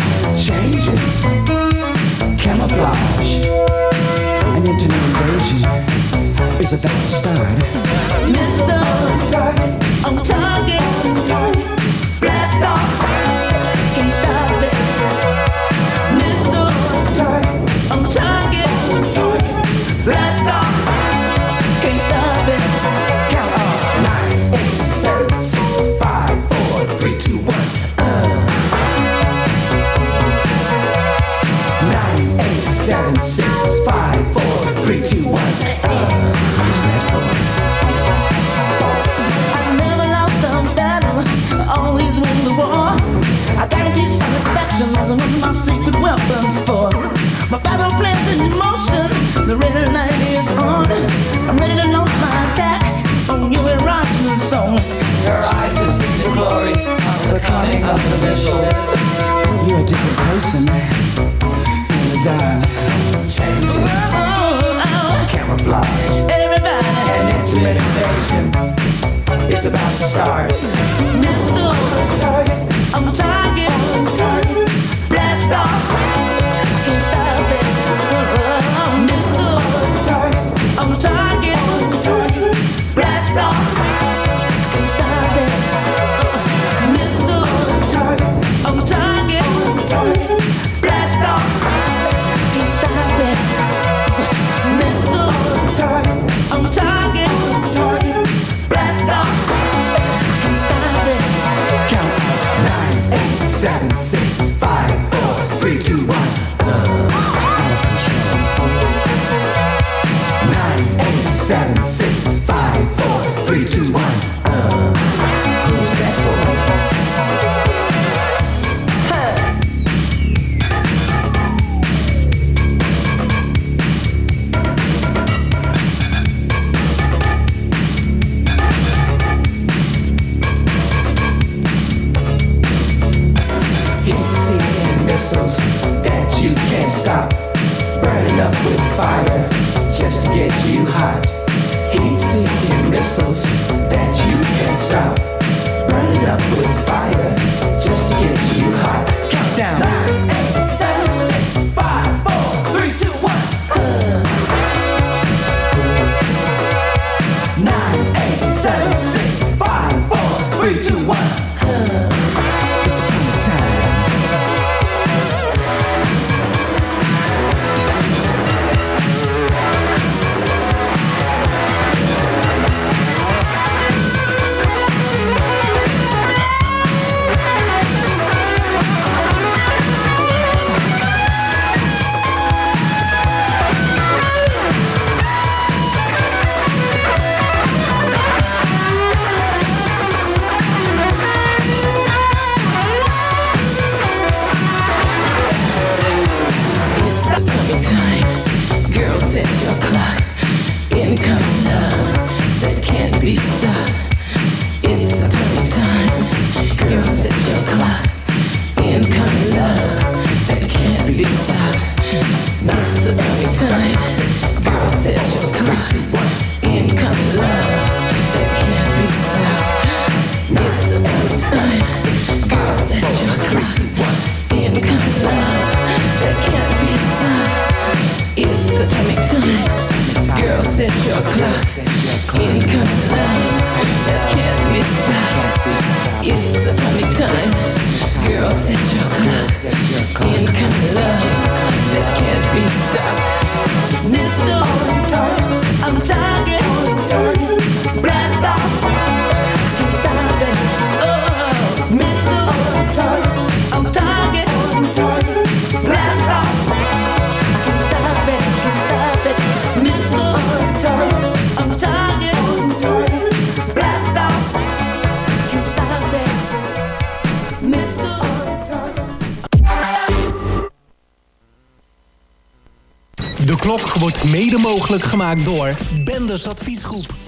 changes, camouflage, and into invasion is about to start. Mr. Dark, I'm target, target, blast off. actions with my secret weapons for my battle plans in motion. The red light is on. I'm ready to launch my attack on you and Roger's song. Your eyes have see the glory of the coming of the mission. You're a different person. You're a dime. Change. Oh, oh. Camouflage. Everybody. And instrumentation. It's about to start. Missile. Target. I'm.
Mede mogelijk gemaakt door Benders Adviesgroep.